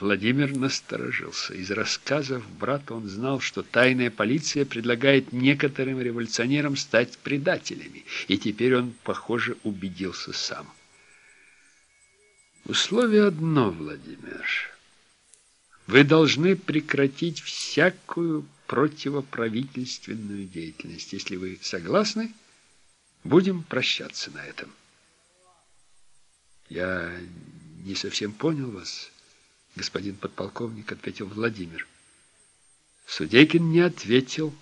Владимир насторожился. Из рассказов брата он знал, что тайная полиция предлагает некоторым революционерам стать предателями, и теперь он, похоже, убедился сам. Условие одно, Владимир. Вы должны прекратить всякую противоправительственную деятельность. Если вы согласны, будем прощаться на этом. Я не совсем понял вас, господин подполковник, ответил Владимир. Судейкин не ответил,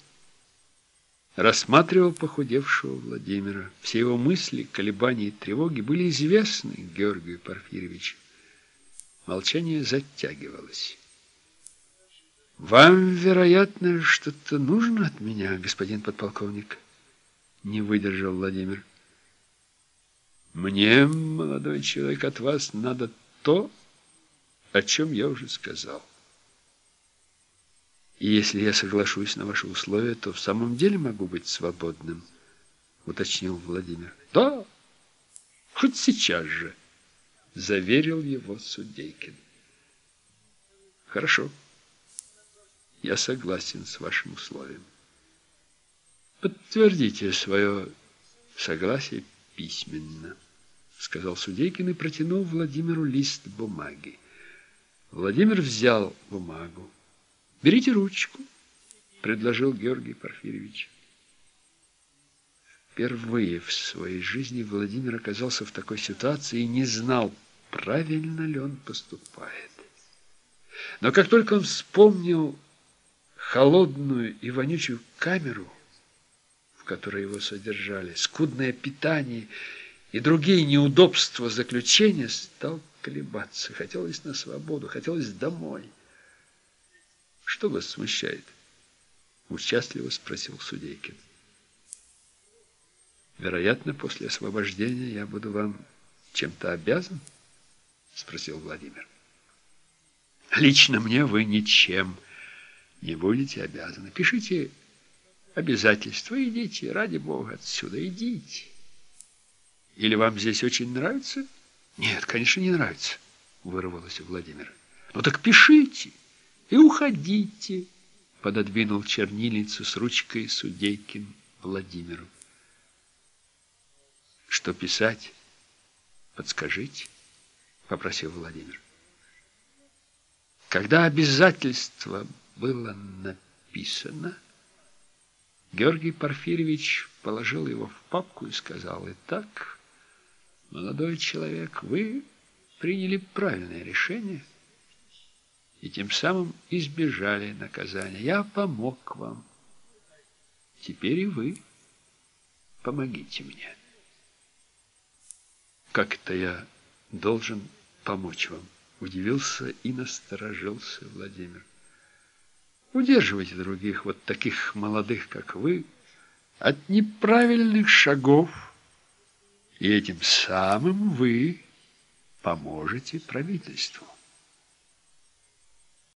рассматривал похудевшего Владимира. Все его мысли, колебания и тревоги были известны Георгию Порфирьевичу. Молчание затягивалось. «Вам, вероятно, что-то нужно от меня, господин подполковник?» Не выдержал Владимир. «Мне, молодой человек, от вас надо то, о чем я уже сказал. И если я соглашусь на ваши условия, то в самом деле могу быть свободным», уточнил Владимир. «Да, хоть сейчас же», заверил его Судейкин. «Хорошо». Я согласен с вашим условием. Подтвердите свое согласие письменно, сказал Судейкин и протянул Владимиру лист бумаги. Владимир взял бумагу. Берите ручку, предложил Георгий Порфирьевич. Впервые в своей жизни Владимир оказался в такой ситуации и не знал, правильно ли он поступает. Но как только он вспомнил холодную и вонючую камеру, в которой его содержали, скудное питание и другие неудобства заключения, стал колебаться. Хотелось на свободу, хотелось домой. «Что вас смущает?» — участливо спросил Судейкин. «Вероятно, после освобождения я буду вам чем-то обязан?» — спросил Владимир. «Лично мне вы ничем не будете обязаны. Пишите обязательства, идите, ради Бога, отсюда, идите. Или вам здесь очень нравится? Нет, конечно, не нравится, вырвалось у Владимира. Ну так пишите и уходите, пододвинул чернильницу с ручкой Судейкин Владимиру. Что писать? Подскажите, попросил Владимир. Когда обязательства было написано, Георгий Порфирьевич положил его в папку и сказал, «Итак, молодой человек, вы приняли правильное решение и тем самым избежали наказания. Я помог вам. Теперь и вы помогите мне». «Как это я должен помочь вам?» Удивился и насторожился Владимир. Удерживайте других, вот таких молодых, как вы, от неправильных шагов, и этим самым вы поможете правительству.